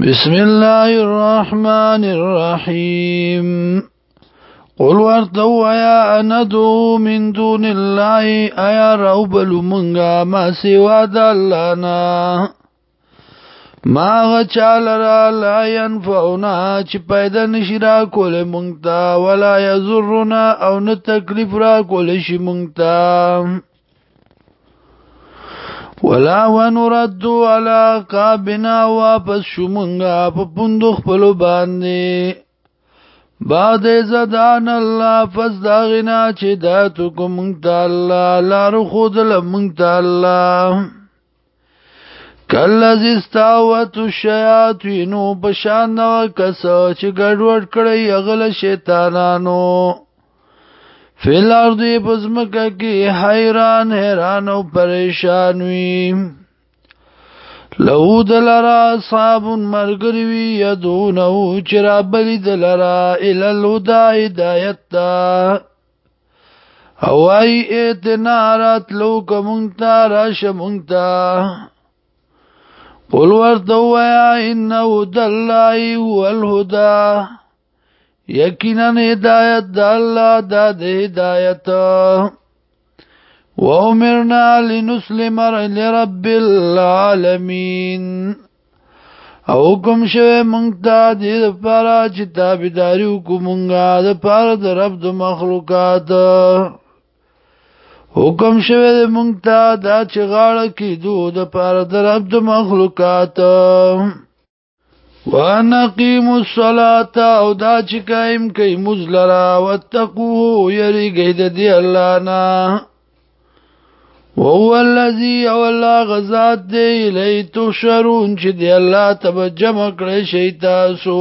بسم الله الرحمن الرحيم قل ورتو يا اندو من دون الله ايا روبل منغا ما سوا دلنا ما غچالرا لا ينفعنا چې پیدا نشي را کول مونږ ولا يزرنا او نه تکلیف را کول شي مونږ ولا ونرد على قابنا واپس شومنگا په پوندو خپل باندې بعد زدان الله پس داغنا چې داتو کوم تعالی لار خود لمن تعالی کلذ استاوت الشیاطین بشان کس چې ګډوډ کړی اغل شیطانانو فیل ارضی پزمکا کی حیران حیران و پریشان ویم لو دلرا اصحاب مرگری وی یدونه چرا بلی دلرا الالودا هدایت تا هوای ایتنا رات لو کمونگتا راش مونگتا قل ورد ویا انه دلائی هو الهدا یقینا هدایت د الله د هدایت وامرنا لنسلم لرب العالمين او کوم شوه مونږ ته د لپاره چې تابعداري وکومږه د لپاره د رب د مخلوقات حکم شوه د مونږ ته دا چې غاړه کې دوه د لپاره د رب د مخلوقات وانقیموا الصلاة او دا چې قائم کوي مز لرا واتقوه یریږي د دې الله نه وهو الذي او الله غزاد دی الی تشرون چې دی الله تبجم کړی شي تاسو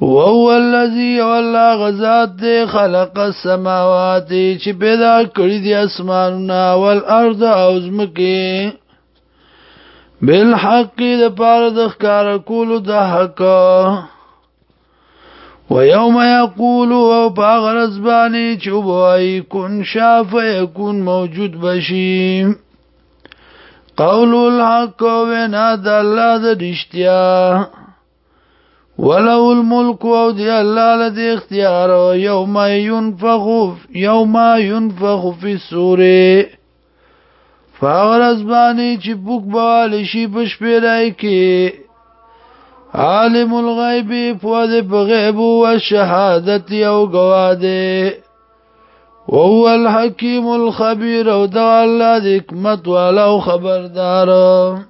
وهو الذي او الله غزاد دی خلق السماوات چې پیدا کړی دی اسمانونه او الارض او زمکه بالحق د پاره د ښکار کولو د حق ويوم يقول او باغرز باندې چوبای کن شاف يكون موجود بشي قول الحق ونا د الله د رښتیا ولو الملك او دی الله لدی اختیار یوم ينفخ یوم ينفخ في السوره فاورز باندې چې بوک بوال شي پش پیرای کې عالم الغیب فوز بغیب او شهادت یو گواده وهو الحکیم الخبیر او د الله د حکمت والا او خبردار